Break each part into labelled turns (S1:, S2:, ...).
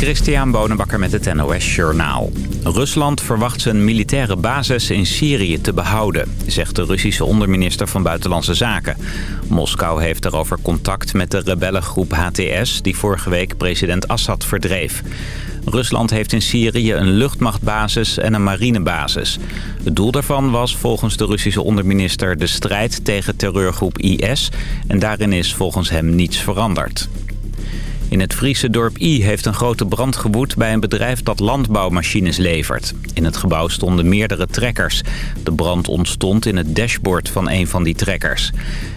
S1: Christian Bonenbakker met het NOS Journaal. Rusland verwacht zijn militaire basis in Syrië te behouden, zegt de Russische onderminister van Buitenlandse Zaken. Moskou heeft erover contact met de rebellengroep HTS die vorige week president Assad verdreef. Rusland heeft in Syrië een luchtmachtbasis en een marinebasis. Het doel daarvan was volgens de Russische onderminister de strijd tegen terreurgroep IS... en daarin is volgens hem niets veranderd. In het Friese dorp I heeft een grote brand gewoed bij een bedrijf dat landbouwmachines levert. In het gebouw stonden meerdere trekkers. De brand ontstond in het dashboard van een van die trekkers.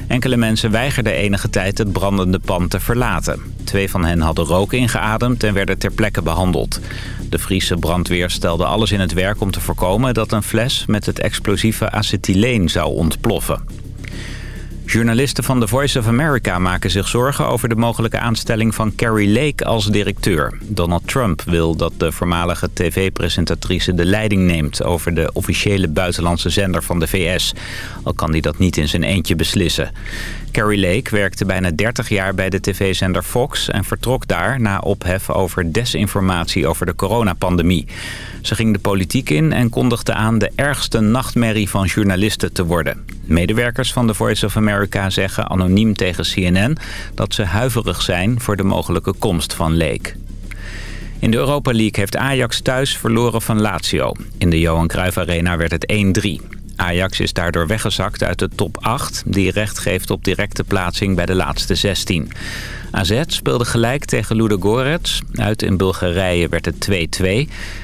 S1: Enkele mensen weigerden enige tijd het brandende pand te verlaten. Twee van hen hadden rook ingeademd en werden ter plekke behandeld. De Friese brandweer stelde alles in het werk om te voorkomen dat een fles met het explosieve acetyleen zou ontploffen. Journalisten van The Voice of America maken zich zorgen over de mogelijke aanstelling van Carrie Lake als directeur. Donald Trump wil dat de voormalige tv-presentatrice de leiding neemt over de officiële buitenlandse zender van de VS. Al kan hij dat niet in zijn eentje beslissen. Carrie Lake werkte bijna 30 jaar bij de tv-zender Fox en vertrok daar na ophef over desinformatie over de coronapandemie. Ze ging de politiek in en kondigde aan de ergste nachtmerrie van journalisten te worden. Medewerkers van The Voice of America zeggen anoniem tegen CNN dat ze huiverig zijn voor de mogelijke komst van Lake. In de Europa League heeft Ajax thuis verloren van Lazio. In de Johan Cruijff Arena werd het 1-3. Ajax is daardoor weggezakt uit de top 8... die recht geeft op directe plaatsing bij de laatste 16. AZ speelde gelijk tegen Ludogorets. Uit in Bulgarije werd het 2-2.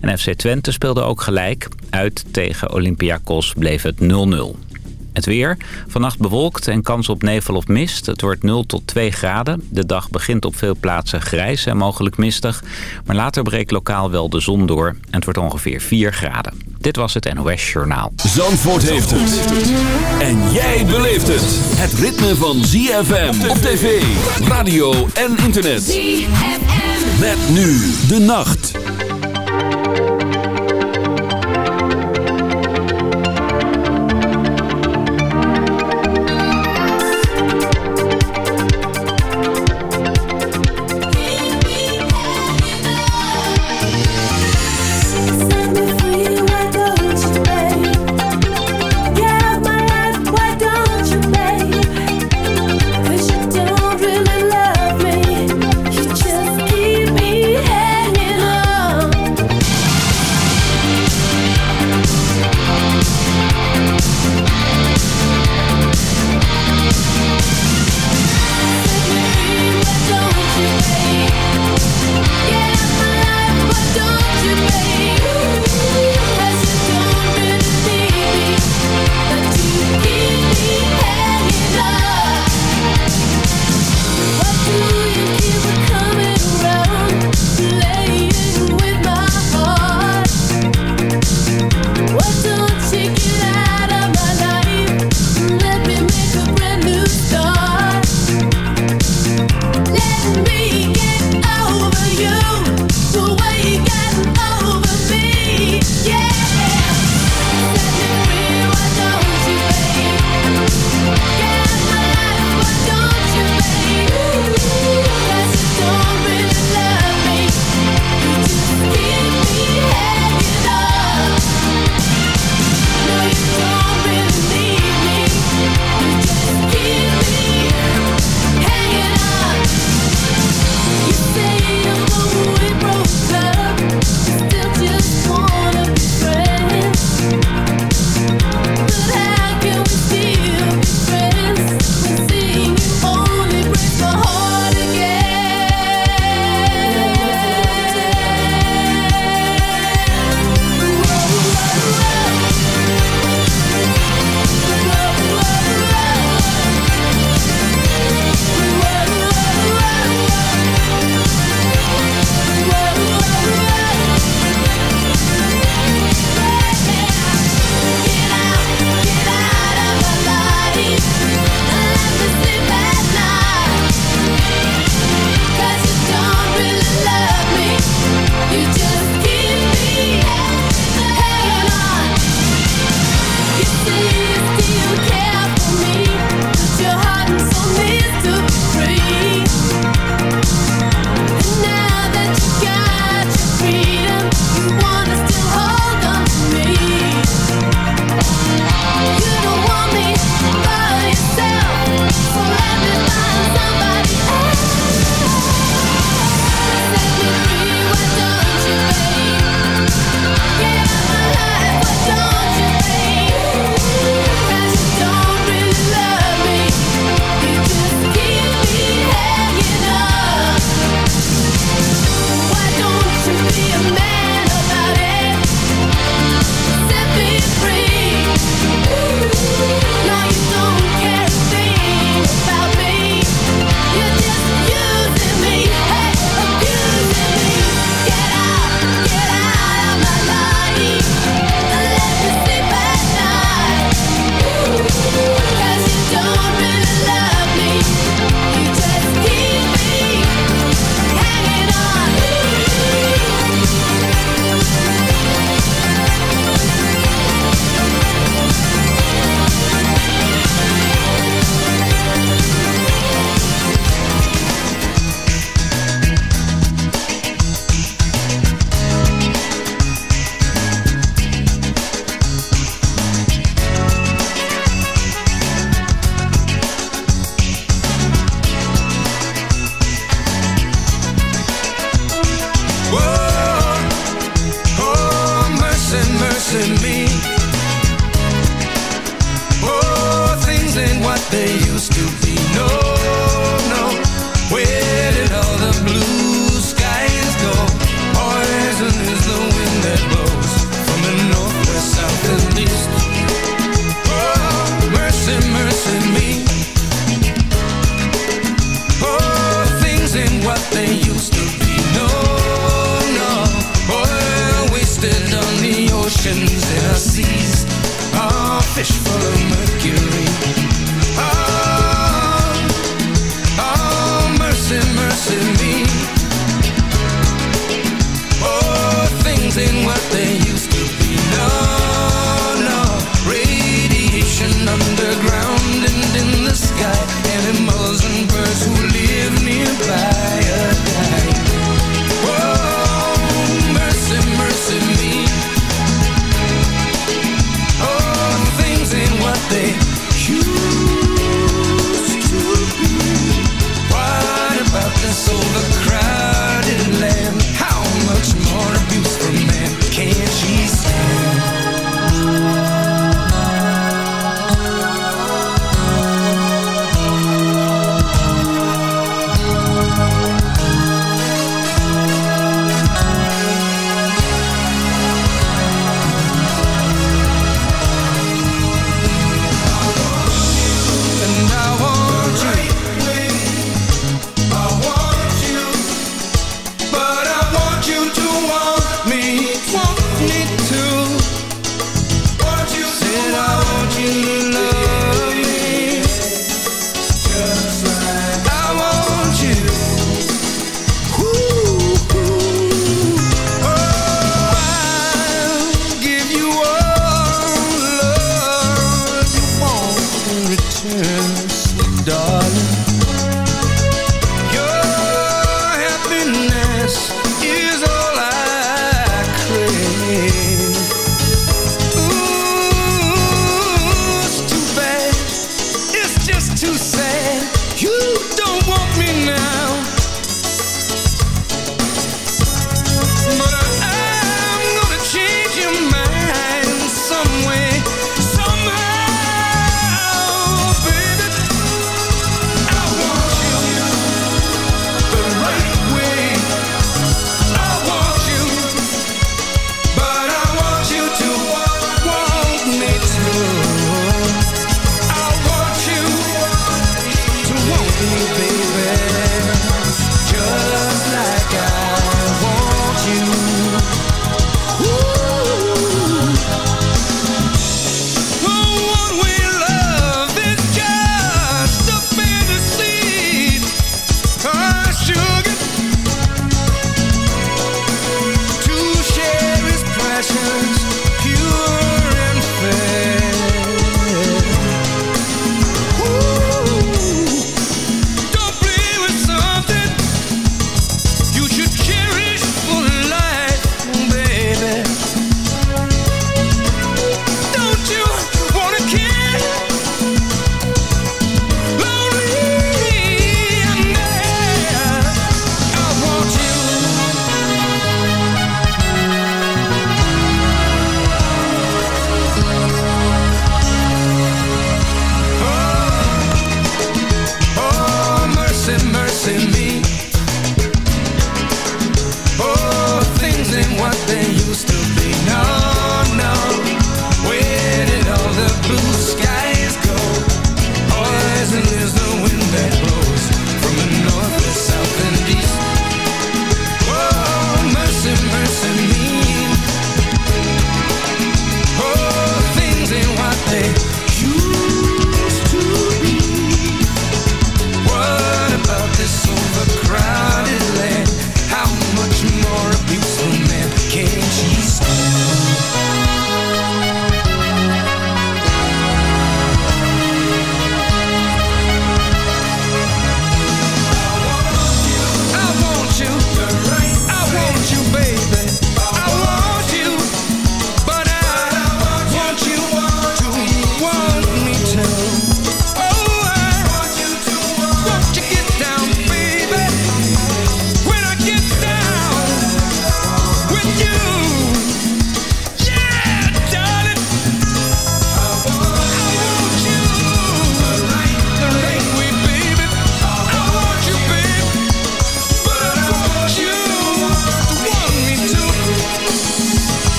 S1: En FC Twente speelde ook gelijk. Uit tegen Olympiakos bleef het 0-0. Het weer. Vannacht bewolkt en kans op nevel of mist. Het wordt 0 tot 2 graden. De dag begint op veel plaatsen grijs en mogelijk mistig. Maar later breekt lokaal wel de zon door. En het wordt ongeveer 4 graden. Dit was het NOS Journaal.
S2: Zandvoort heeft het. En jij beleeft het. Het ritme van ZFM op tv, radio en internet. ZFM. Met nu de nacht.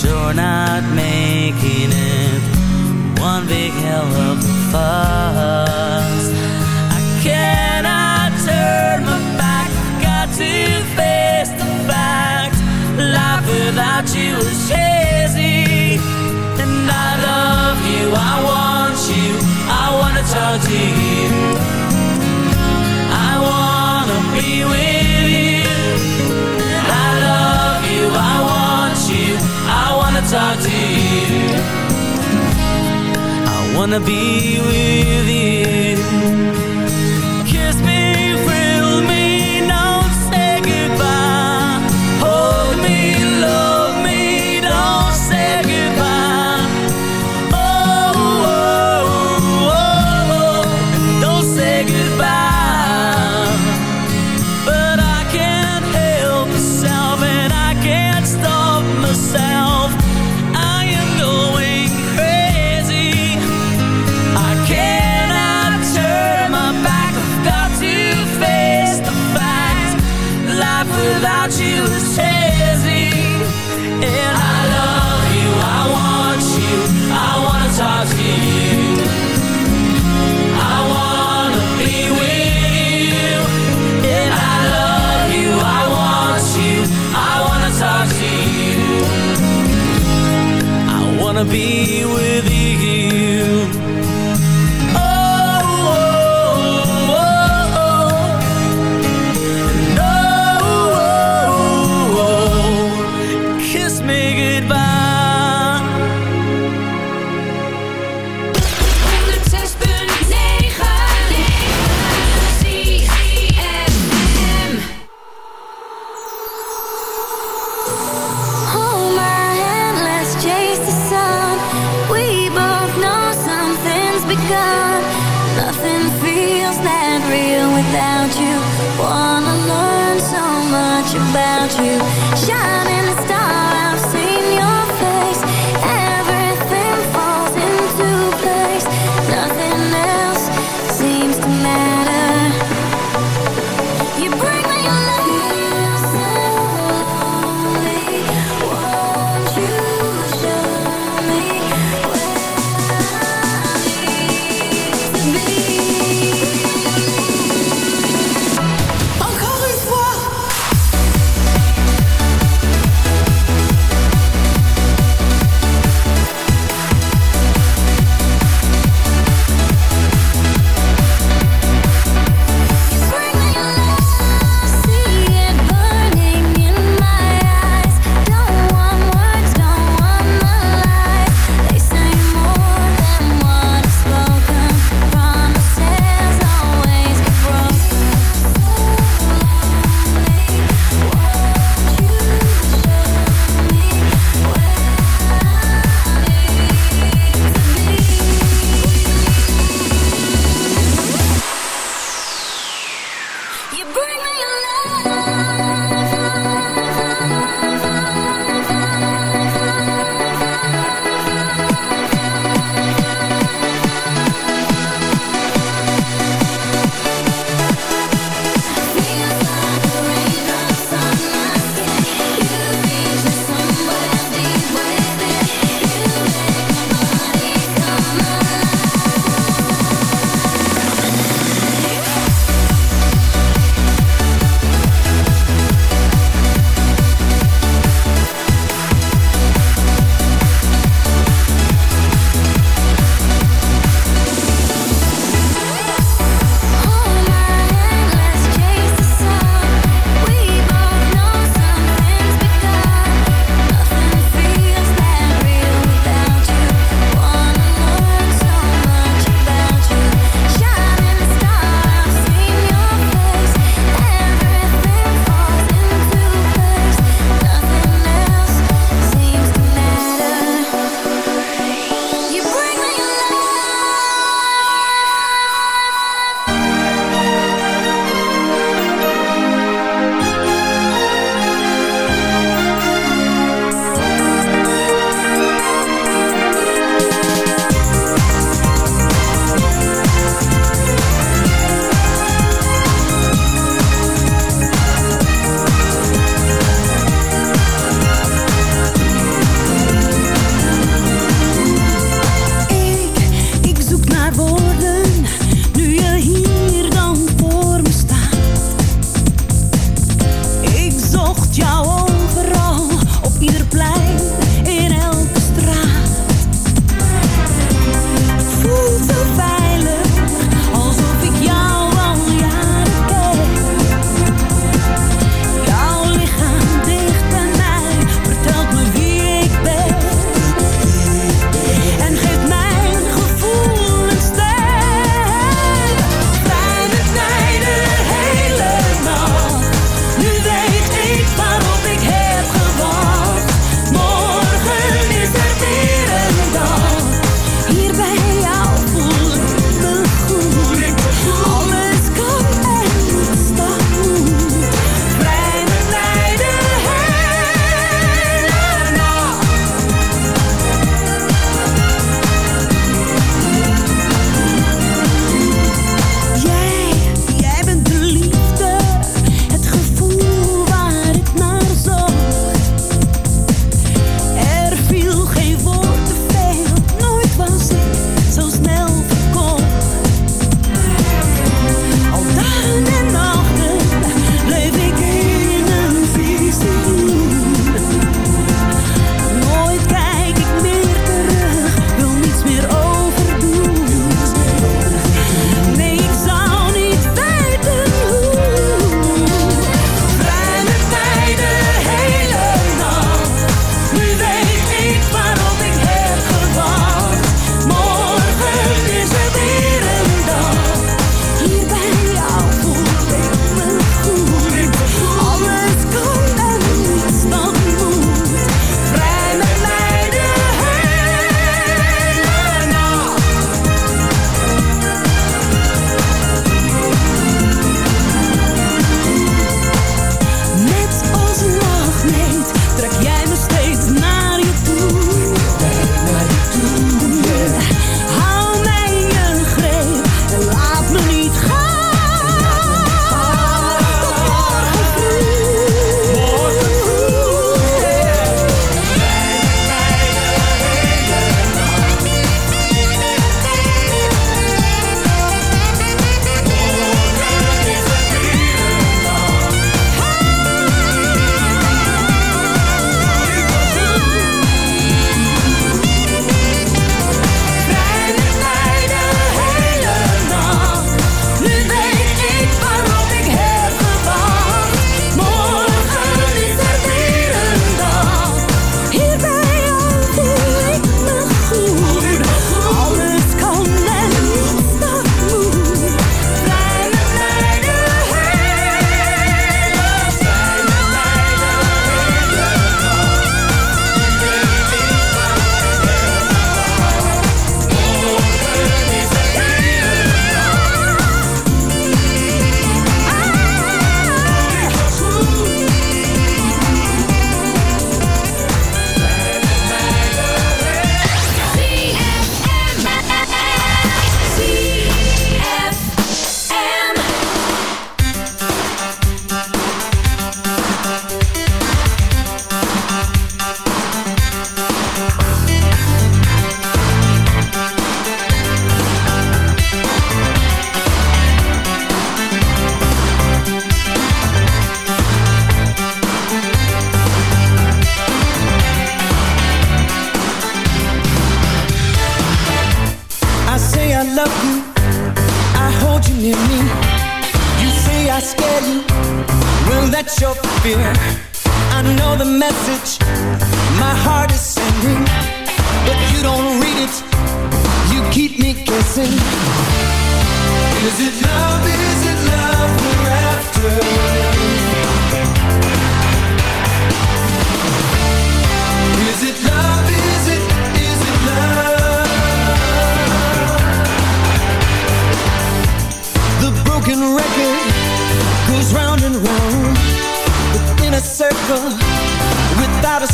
S3: sure not making it
S4: one big hell of a fuss. wanna be with you. Wanna be with you Nothing feels that real without you. Wanna learn so much about you. Shining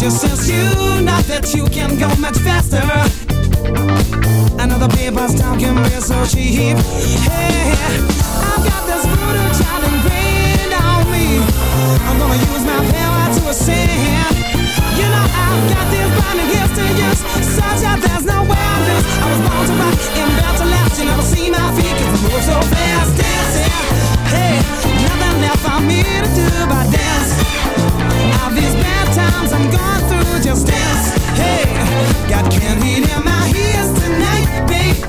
S3: Cause since you. Know that you can go much faster. Another paper's talk can so cheap. Hey, I've got this voodoo child ingrained on me. I'm gonna use my power to ascend. You know I've got these blinding gifts to use. Such that there's no way I I was born to rock and built to last. You never see my feet cause I move so fast. Dancing, hey, left for me to do but dance. These bad times I'm going through just dance. Hey, got candy in my ears tonight, baby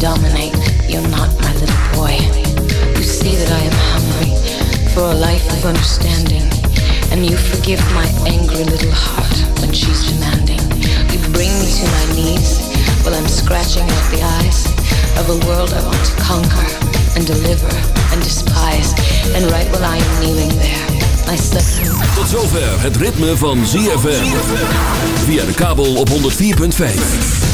S5: Dominate, you're not my little boy. You see that I am hungry for a life of understanding. And you forgive my angry little heart when she's demanding. You bring me to my knees while I'm scratching out the eyes of a world I want to conquer and deliver and despise. And right while I am kneeling there, I slip
S2: Tot zover het ritme van ZFM. Via de kabel op 104.5.